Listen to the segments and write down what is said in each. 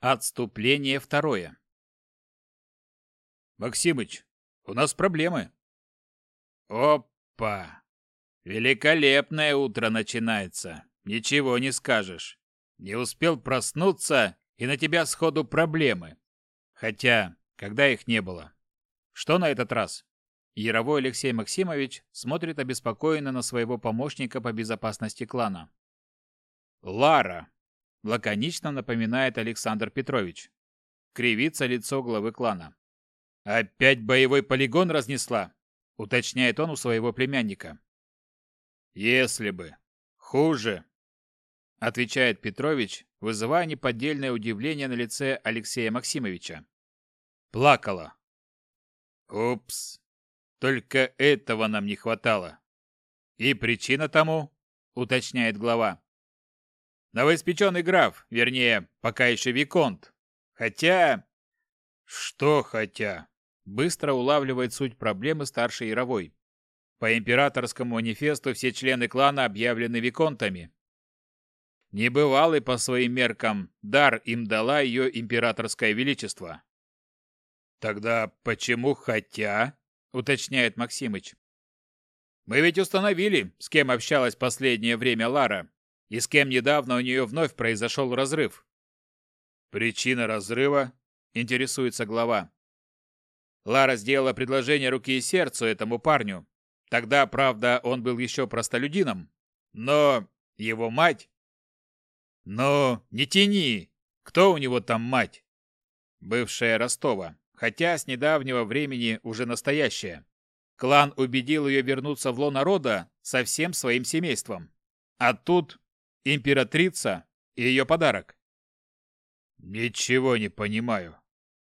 Отступление второе. Максимыч, у нас проблемы. Опа! Великолепное утро начинается. Ничего не скажешь. Не успел проснуться, и на тебя сходу проблемы. Хотя, когда их не было. Что на этот раз? Яровой Алексей Максимович смотрит обеспокоенно на своего помощника по безопасности клана. Лара, — лаконично напоминает Александр Петрович. Кривится лицо главы клана. «Опять боевой полигон разнесла?» — уточняет он у своего племянника. «Если бы. Хуже», — отвечает Петрович, вызывая неподдельное удивление на лице Алексея Максимовича. «Плакала». «Упс. Только этого нам не хватало». «И причина тому?» — уточняет глава. Новоиспеченный граф, вернее, пока еще Виконт. Хотя... Что хотя? Быстро улавливает суть проблемы старший Яровой. По императорскому манифесту все члены клана объявлены Виконтами. Небывалый по своим меркам дар им дала ее императорское величество. Тогда почему хотя? Уточняет Максимыч. Мы ведь установили, с кем общалась последнее время Лара, и с кем недавно у нее вновь произошел разрыв. Причина разрыва интересуется глава. Лара сделала предложение руки и сердцу этому парню. Тогда, правда, он был еще простолюдином. Но его мать... Но не тяни! Кто у него там мать? Бывшая Ростова, хотя с недавнего времени уже настоящая. Клан убедил ее вернуться в лоно рода со всем своим семейством. А тут императрица и ее подарок. Ничего не понимаю.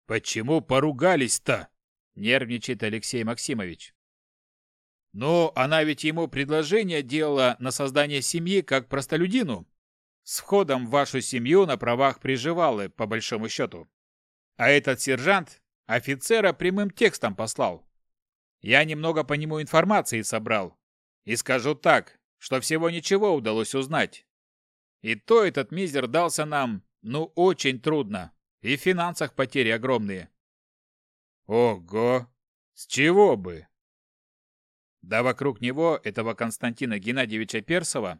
Почему поругались-то? Нервничает Алексей Максимович. Но она ведь ему предложение делала на создание семьи как простолюдину. С входом в вашу семью на правах приживалы, по большому счету. А этот сержант офицера прямым текстом послал. Я немного по нему информации собрал. И скажу так, что всего ничего удалось узнать. И то этот мизер дался нам, ну, очень трудно. И в финансах потери огромные. Ого! С чего бы? Да вокруг него, этого Константина Геннадьевича Персова,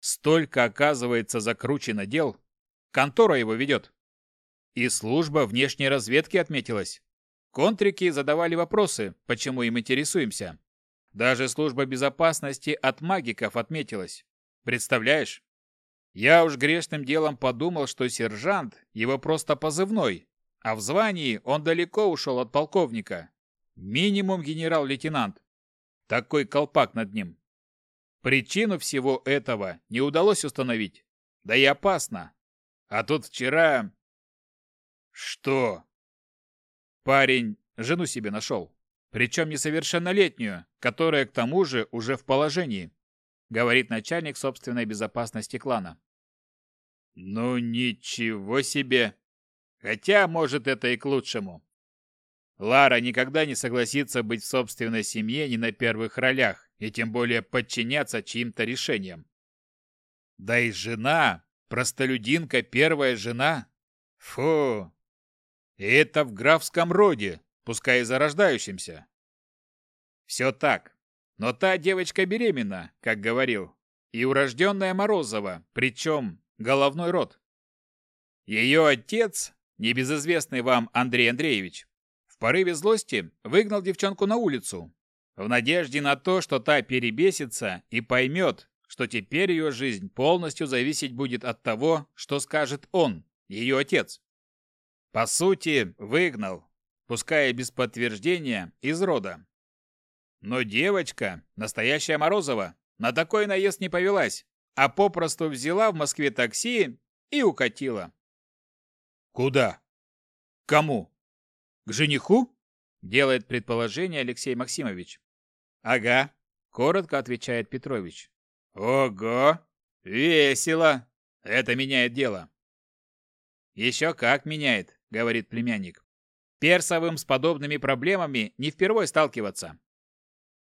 столько, оказывается, закручено дел. Контора его ведет. И служба внешней разведки отметилась. Контрики задавали вопросы, почему им интересуемся. Даже служба безопасности от магиков отметилась. Представляешь? Я уж грешным делом подумал, что сержант – его просто позывной, а в звании он далеко ушел от полковника. Минимум генерал-лейтенант. Такой колпак над ним. Причину всего этого не удалось установить. Да и опасно. А тут вчера... Что? Парень жену себе нашел. Причем несовершеннолетнюю, которая к тому же уже в положении, говорит начальник собственной безопасности клана. Ну ничего себе! Хотя, может, это и к лучшему. Лара никогда не согласится быть в собственной семье ни на первых ролях, и тем более подчиняться чьим-то решениям. Да и жена, простолюдинка, первая жена. Фу! И это в графском роде, пускай и зарождающемся. Все так. Но та девочка беременна, как говорил, и урожденная Морозова, причем головной род. Ее отец, небезызвестный вам Андрей Андреевич, в порыве злости выгнал девчонку на улицу, в надежде на то, что та перебесится и поймет, что теперь ее жизнь полностью зависеть будет от того, что скажет он, ее отец. По сути, выгнал, пуская без подтверждения, из рода. Но девочка, настоящая Морозова, на такой наезд не повелась а попросту взяла в Москве такси и укатила. Куда? Кому? К жениху? Делает предположение Алексей Максимович. Ага, коротко отвечает Петрович. Ого, весело. Это меняет дело. Еще как меняет, говорит племянник. Персовым с подобными проблемами не впервой сталкиваться.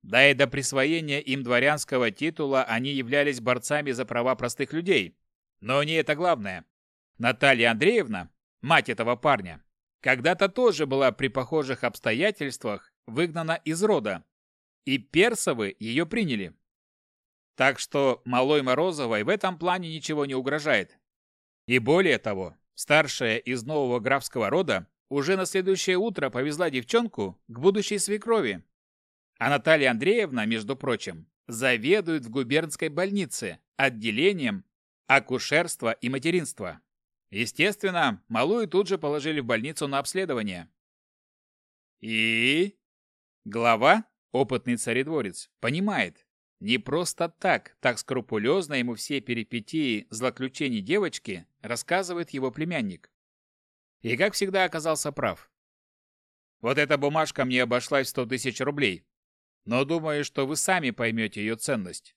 Да и до присвоения им дворянского титула они являлись борцами за права простых людей. Но не это главное. Наталья Андреевна, мать этого парня, когда-то тоже была при похожих обстоятельствах выгнана из рода. И персовы ее приняли. Так что малой Морозовой в этом плане ничего не угрожает. И более того, старшая из нового графского рода уже на следующее утро повезла девчонку к будущей свекрови, а Наталья Андреевна, между прочим, заведует в губернской больнице отделением акушерства и материнства. Естественно, малую тут же положили в больницу на обследование. И... Глава, опытный царедворец, понимает, не просто так, так скрупулезно ему все перипетии злоключений девочки рассказывает его племянник. И как всегда оказался прав. Вот эта бумажка мне обошлась в 100 тысяч рублей но думаю, что вы сами поймете ее ценность.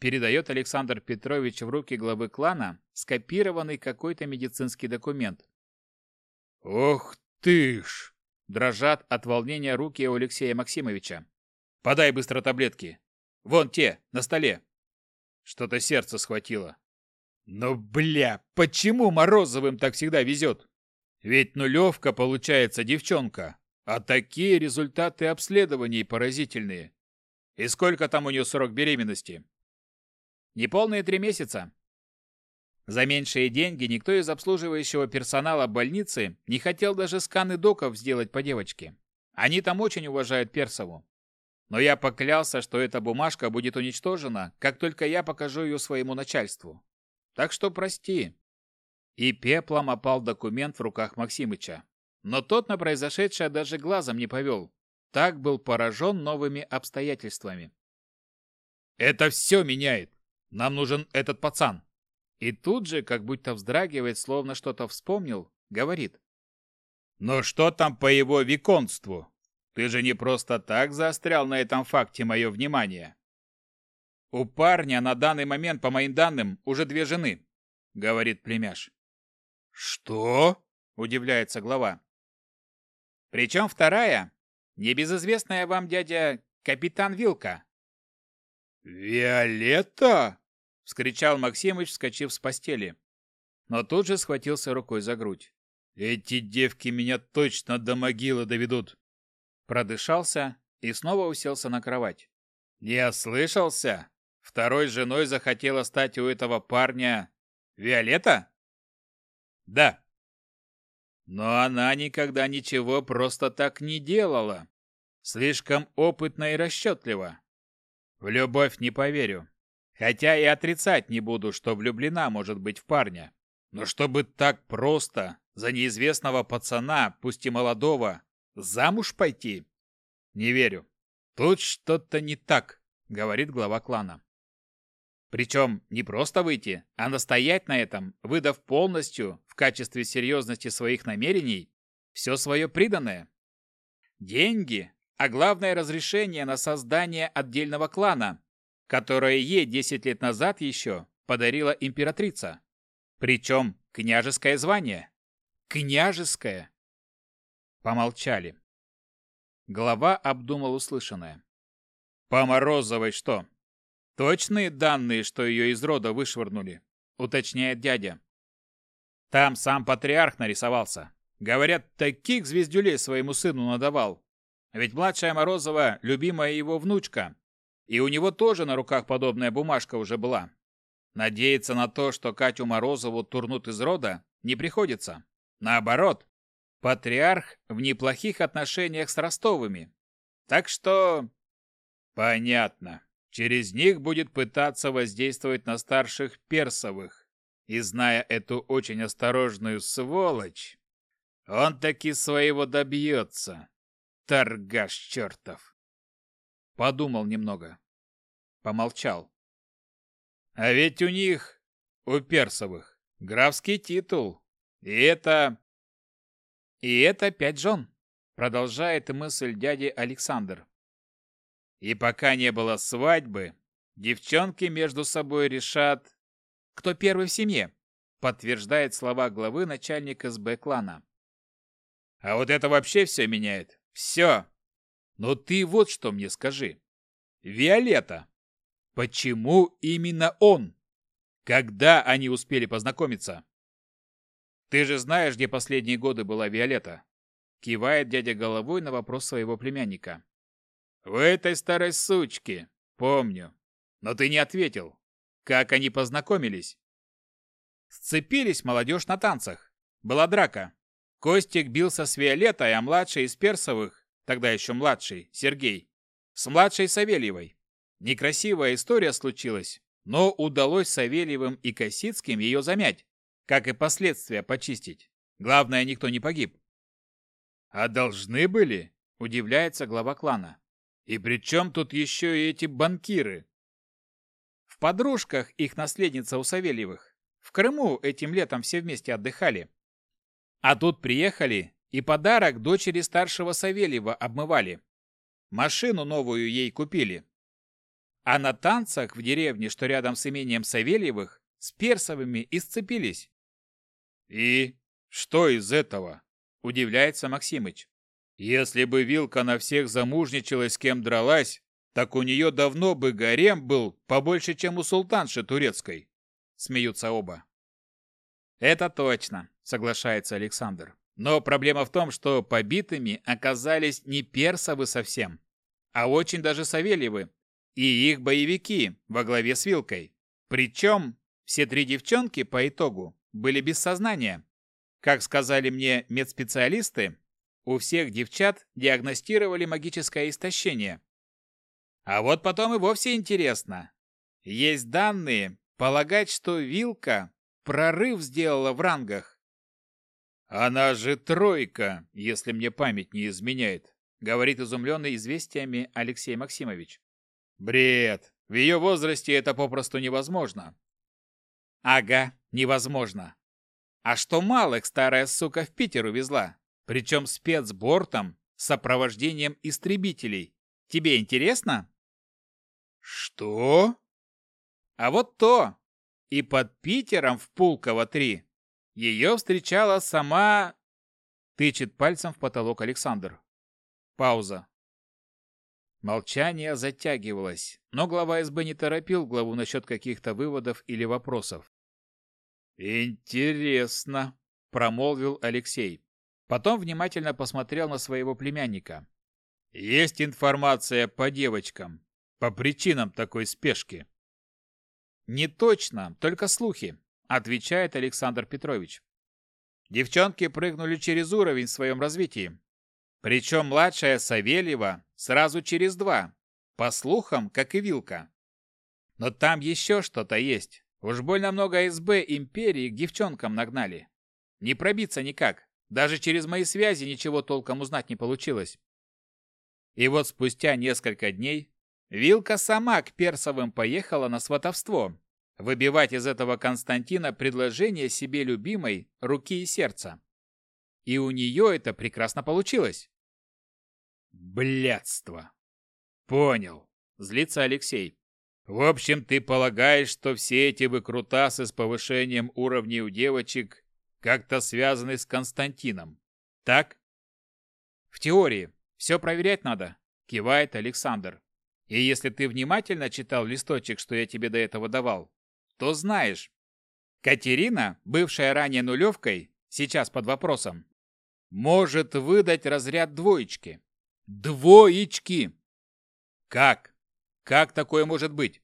Передает Александр Петрович в руки главы клана скопированный какой-то медицинский документ. «Ох ты ж!» – дрожат от волнения руки у Алексея Максимовича. «Подай быстро таблетки! Вон те, на столе!» Что-то сердце схватило. «Ну бля, почему Морозовым так всегда везет? Ведь нулевка получается девчонка, а такие результаты обследований поразительные. И сколько там у нее срок беременности? Неполные три месяца. За меньшие деньги никто из обслуживающего персонала больницы не хотел даже сканы доков сделать по девочке. Они там очень уважают Персову. Но я поклялся, что эта бумажка будет уничтожена, как только я покажу ее своему начальству. Так что прости. И пеплом опал документ в руках Максимыча но тот на произошедшее даже глазом не повел. Так был поражен новыми обстоятельствами. «Это все меняет! Нам нужен этот пацан!» И тут же, как будто вздрагивает, словно что-то вспомнил, говорит. «Но что там по его виконству? Ты же не просто так заострял на этом факте мое внимание!» «У парня на данный момент, по моим данным, уже две жены», — говорит племяш. «Что?» — удивляется глава. Причем вторая – небезызвестная вам дядя капитан Вилка. «Виолетта!» – вскричал Максимыч, вскочив с постели. Но тут же схватился рукой за грудь. «Эти девки меня точно до могилы доведут!» Продышался и снова уселся на кровать. «Не ослышался? Второй женой захотела стать у этого парня Виолетта?» «Да», но она никогда ничего просто так не делала. Слишком опытна и расчетлива. В любовь не поверю. Хотя и отрицать не буду, что влюблена может быть в парня. Но чтобы так просто за неизвестного пацана, пусть и молодого, замуж пойти? Не верю. Тут что-то не так, говорит глава клана. Причем не просто выйти, а настоять на этом, выдав полностью качестве серьезности своих намерений все свое приданное. Деньги, а главное разрешение на создание отдельного клана, которое ей 10 лет назад еще подарила императрица. Причем княжеское звание. Княжеское! Помолчали. Глава обдумал услышанное. «По Морозовой что? Точные данные, что ее из рода вышвырнули?» — уточняет дядя. Там сам патриарх нарисовался. Говорят, таких звездюлей своему сыну надавал. Ведь младшая Морозова – любимая его внучка. И у него тоже на руках подобная бумажка уже была. Надеяться на то, что Катю Морозову турнут из рода, не приходится. Наоборот, патриарх в неплохих отношениях с Ростовыми. Так что... Понятно. Через них будет пытаться воздействовать на старших персовых. И зная эту очень осторожную сволочь, он таки своего добьется. Торгаш чертов. Подумал немного. Помолчал. А ведь у них, у персовых, графский титул. И это... И это пять жен, продолжает мысль дяди Александр. И пока не было свадьбы, девчонки между собой решат, кто первый в семье», — подтверждает слова главы начальника СБ клана. «А вот это вообще все меняет. Все. Но ты вот что мне скажи. Виолетта, почему именно он? Когда они успели познакомиться?» «Ты же знаешь, где последние годы была Виолетта?» — кивает дядя головой на вопрос своего племянника. «В этой старой сучке, помню. Но ты не ответил. Как они познакомились? Сцепились молодежь на танцах. Была драка. Костик бился с Виолеттой, а младший из Персовых, тогда еще младший, Сергей, с младшей Савельевой. Некрасивая история случилась, но удалось Савельевым и Косицким ее замять, как и последствия почистить. Главное, никто не погиб. «А должны были?» – удивляется глава клана. «И при чем тут еще и эти банкиры? подружках их наследница у Савельевых. В Крыму этим летом все вместе отдыхали. А тут приехали и подарок дочери старшего Савельева обмывали. Машину новую ей купили. А на танцах в деревне, что рядом с имением Савельевых, с Персовыми исцепились. «И что из этого?» – удивляется Максимыч. «Если бы Вилка на всех замужничалась, с кем дралась, так у нее давно бы гарем был побольше, чем у султанши турецкой. Смеются оба. Это точно, соглашается Александр. Но проблема в том, что побитыми оказались не персовы совсем, а очень даже Савельевы и их боевики во главе с Вилкой. Причем все три девчонки по итогу были без сознания. Как сказали мне медспециалисты, у всех девчат диагностировали магическое истощение – а вот потом и вовсе интересно. Есть данные полагать, что Вилка прорыв сделала в рангах. Она же тройка, если мне память не изменяет, говорит изумленный известиями Алексей Максимович. Бред. В ее возрасте это попросту невозможно. Ага, невозможно. А что Малых старая сука в Питер увезла? Причем спецбортом с сопровождением истребителей. Тебе интересно? «Что?» «А вот то!» И под Питером в Пулково-3 ее встречала сама... Тычет пальцем в потолок Александр. Пауза. Молчание затягивалось, но глава СБ не торопил главу насчет каких-то выводов или вопросов. «Интересно», — промолвил Алексей. Потом внимательно посмотрел на своего племянника. «Есть информация по девочкам. По причинам такой спешки. Не точно, только слухи, отвечает Александр Петрович. Девчонки прыгнули через уровень в своем развитии. Причем младшая Савельева сразу через два, по слухам, как и Вилка. Но там еще что-то есть. Уж больно много СБ империи к девчонкам нагнали. Не пробиться никак. Даже через мои связи ничего толком узнать не получилось. И вот спустя несколько дней Вилка сама к персовым поехала на сватовство, выбивать из этого Константина предложение себе любимой руки и сердца. И у нее это прекрасно получилось. Блядство. Понял. Злится Алексей. В общем, ты полагаешь, что все эти выкрутасы с повышением уровней у девочек как-то связаны с Константином, так? В теории. Все проверять надо, кивает Александр. И если ты внимательно читал листочек, что я тебе до этого давал, то знаешь. Катерина, бывшая ранее нулевкой, сейчас под вопросом, может выдать разряд двоечки. Двоечки! Как? Как такое может быть?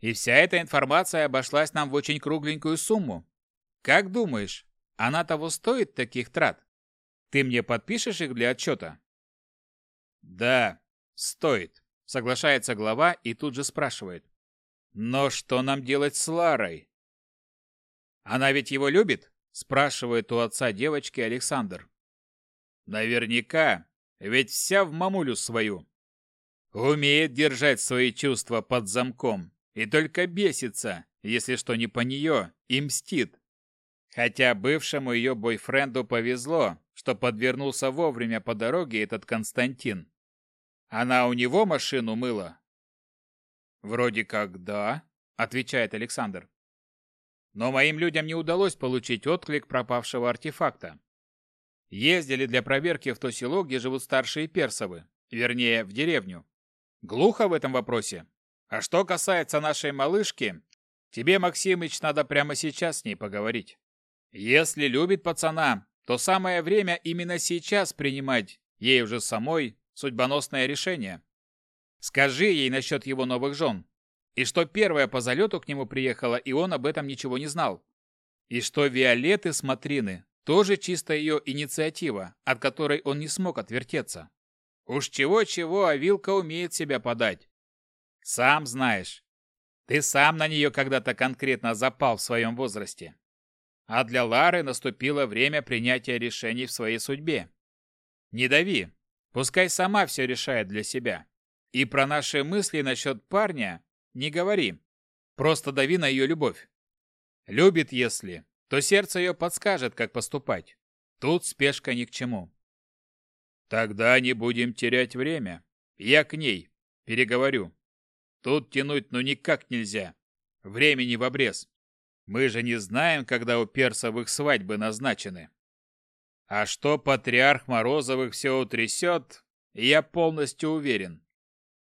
И вся эта информация обошлась нам в очень кругленькую сумму. Как думаешь, она того стоит таких трат? Ты мне подпишешь их для отчета? Да, стоит. Соглашается глава и тут же спрашивает. «Но что нам делать с Ларой?» «Она ведь его любит?» – спрашивает у отца девочки Александр. «Наверняка, ведь вся в мамулю свою. Умеет держать свои чувства под замком и только бесится, если что не по нее, и мстит. Хотя бывшему ее бойфренду повезло, что подвернулся вовремя по дороге этот Константин. Она у него машину мыла. Вроде как да, отвечает Александр. Но моим людям не удалось получить отклик пропавшего артефакта. Ездили для проверки в то село, где живут старшие персовы, вернее, в деревню. Глухо в этом вопросе. А что касается нашей малышки, тебе, Максимыч, надо прямо сейчас с ней поговорить. Если любит пацана, то самое время именно сейчас принимать, ей уже самой, судьбоносное решение. Скажи ей насчет его новых жен. И что первая по залету к нему приехала, и он об этом ничего не знал. И что Виолетты Смотрины, тоже чисто ее инициатива, от которой он не смог отвертеться. Уж чего-чего, а Вилка умеет себя подать. Сам знаешь. Ты сам на нее когда-то конкретно запал в своем возрасте. А для Лары наступило время принятия решений в своей судьбе. Не дави, Пускай сама все решает для себя. И про наши мысли насчет парня не говори. Просто дави на ее любовь. Любит, если, то сердце ее подскажет, как поступать. Тут спешка ни к чему. Тогда не будем терять время. Я к ней. Переговорю. Тут тянуть ну никак нельзя. Времени в обрез. Мы же не знаем, когда у персов их свадьбы назначены. А что патриарх Морозовых все утрясет, я полностью уверен.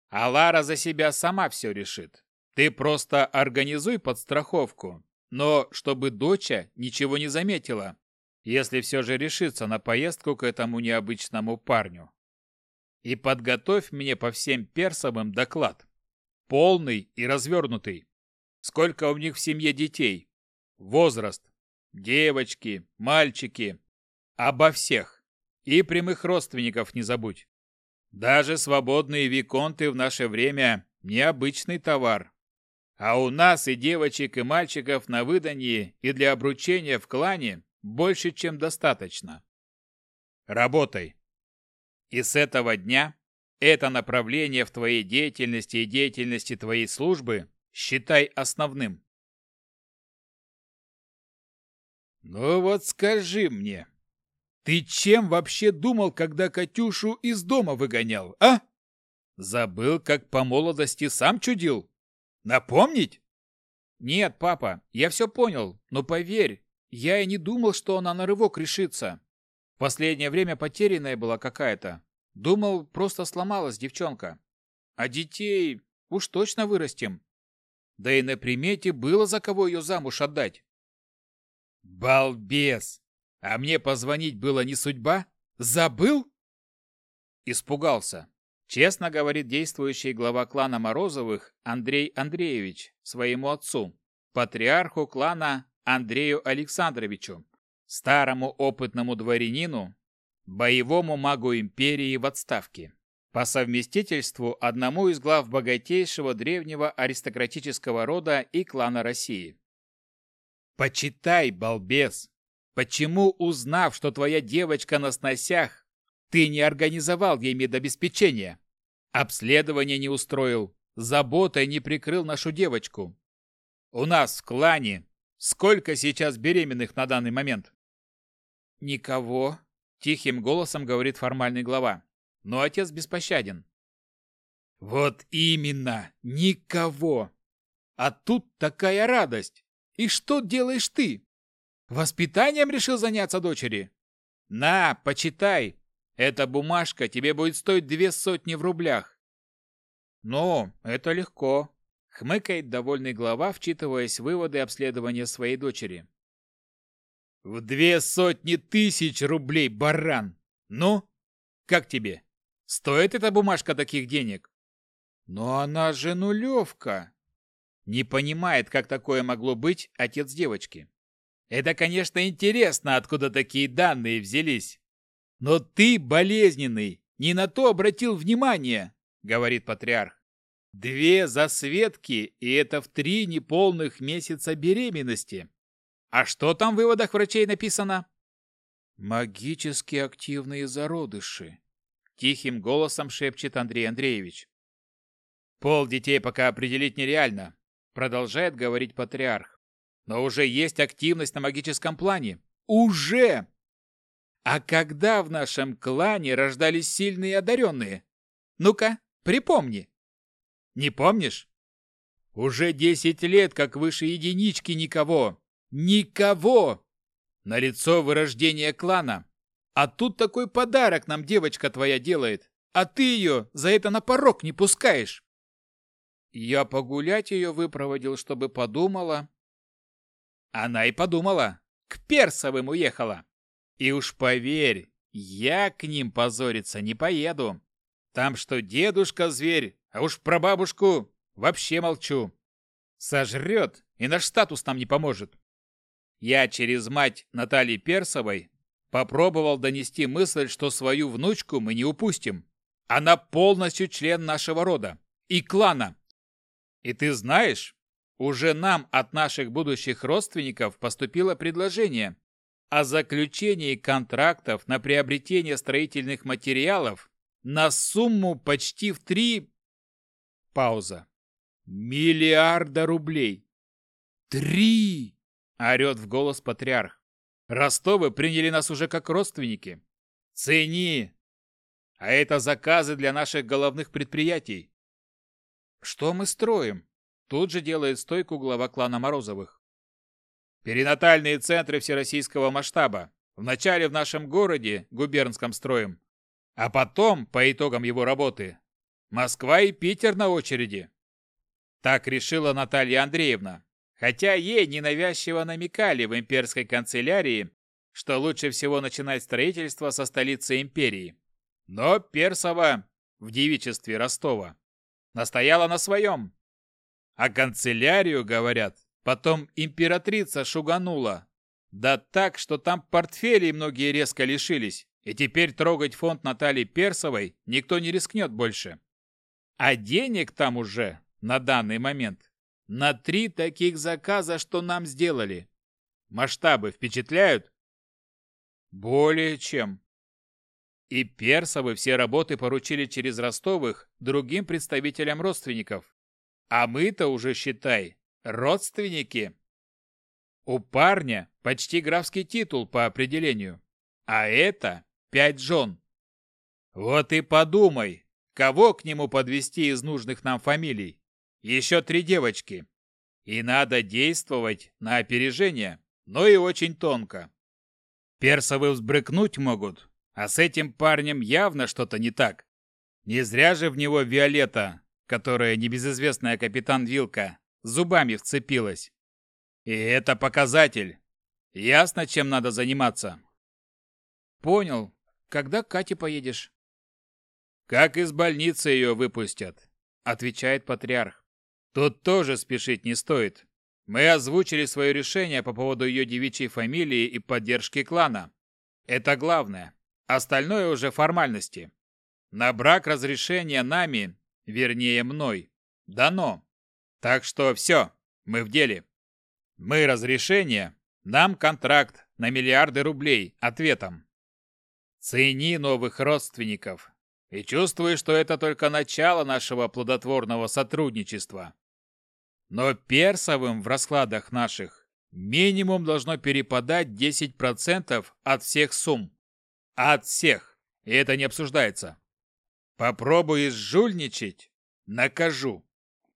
А Лара за себя сама все решит. Ты просто организуй подстраховку, но чтобы доча ничего не заметила, если все же решится на поездку к этому необычному парню. И подготовь мне по всем персовым доклад. Полный и развернутый. Сколько у них в семье детей? Возраст. Девочки, мальчики, Обо всех. И прямых родственников не забудь. Даже свободные виконты в наше время – необычный товар. А у нас и девочек, и мальчиков на выданье и для обручения в клане больше, чем достаточно. Работай. И с этого дня это направление в твоей деятельности и деятельности твоей службы считай основным. Ну вот скажи мне, ты чем вообще думал, когда Катюшу из дома выгонял, а? Забыл, как по молодости сам чудил? Напомнить? Нет, папа, я все понял, но поверь, я и не думал, что она на рывок решится. Последнее время потерянная была какая-то. Думал, просто сломалась девчонка. А детей уж точно вырастим. Да и на примете было за кого ее замуж отдать. Балбес! А мне позвонить было не судьба? Забыл? Испугался. Честно говорит действующий глава клана Морозовых Андрей Андреевич своему отцу, патриарху клана Андрею Александровичу, старому опытному дворянину, боевому магу империи в отставке, по совместительству одному из глав богатейшего древнего аристократического рода и клана России. «Почитай, балбес!» Почему, узнав, что твоя девочка на сносях, ты не организовал ей медобеспечение? Обследование не устроил, заботой не прикрыл нашу девочку. У нас в клане сколько сейчас беременных на данный момент? Никого, тихим голосом говорит формальный глава. Но отец беспощаден. Вот именно, никого. А тут такая радость. И что делаешь ты? Воспитанием решил заняться дочери? На, почитай. Эта бумажка тебе будет стоить две сотни в рублях. Ну, это легко. Хмыкает довольный глава, вчитываясь в выводы обследования своей дочери. В две сотни тысяч рублей, баран! Ну, как тебе? Стоит эта бумажка таких денег? Но она же нулевка. Не понимает, как такое могло быть отец девочки. Это, конечно, интересно, откуда такие данные взялись. Но ты болезненный, не на то обратил внимание, говорит патриарх. Две засветки, и это в три неполных месяца беременности. А что там в выводах врачей написано? Магически активные зародыши, тихим голосом шепчет Андрей Андреевич. Пол детей пока определить нереально, продолжает говорить патриарх. Но уже есть активность на магическом плане. Уже! А когда в нашем клане рождались сильные одаренные? Ну-ка, припомни. Не помнишь? Уже 10 лет, как выше единички, никого. Никого! На лицо вырождение клана. А тут такой подарок нам девочка твоя делает. А ты ее за это на порог не пускаешь. Я погулять ее выпроводил, чтобы подумала, она и подумала. К Персовым уехала. И уж поверь, я к ним позориться не поеду. Там что дедушка зверь, а уж про бабушку вообще молчу. Сожрет, и наш статус нам не поможет. Я через мать Натальи Персовой попробовал донести мысль, что свою внучку мы не упустим. Она полностью член нашего рода и клана. И ты знаешь, уже нам от наших будущих родственников поступило предложение о заключении контрактов на приобретение строительных материалов на сумму почти в три... Пауза. Миллиарда рублей. Три! Орет в голос патриарх. Ростовы приняли нас уже как родственники. Цени! А это заказы для наших головных предприятий. Что мы строим? тут же делает стойку глава клана Морозовых. Перинатальные центры всероссийского масштаба. Вначале в нашем городе, губернском строем, а потом, по итогам его работы, Москва и Питер на очереди. Так решила Наталья Андреевна. Хотя ей ненавязчиво намекали в имперской канцелярии, что лучше всего начинать строительство со столицы империи. Но Персова в девичестве Ростова настояла на своем, а канцелярию, говорят, потом императрица шуганула. Да так, что там портфелей многие резко лишились, и теперь трогать фонд Натальи Персовой никто не рискнет больше. А денег там уже, на данный момент, на три таких заказа, что нам сделали. Масштабы впечатляют? Более чем. И Персовы все работы поручили через Ростовых другим представителям родственников а мы-то уже, считай, родственники. У парня почти графский титул по определению, а это пять жен. Вот и подумай, кого к нему подвести из нужных нам фамилий? Еще три девочки. И надо действовать на опережение, но и очень тонко. Персовы взбрыкнуть могут, а с этим парнем явно что-то не так. Не зря же в него Виолетта которая небезызвестная капитан Вилка зубами вцепилась. И это показатель. Ясно, чем надо заниматься. Понял. Когда к Кате поедешь? Как из больницы ее выпустят, отвечает патриарх. Тут тоже спешить не стоит. Мы озвучили свое решение по поводу ее девичьей фамилии и поддержки клана. Это главное. Остальное уже формальности. На брак разрешения нами вернее мной, дано. Ну! Так что все, мы в деле. Мы разрешение, нам контракт на миллиарды рублей ответом. Цени новых родственников и чувствуй, что это только начало нашего плодотворного сотрудничества. Но персовым в раскладах наших минимум должно перепадать 10% от всех сумм. От всех. И это не обсуждается. Попробуешь жульничать? Накажу.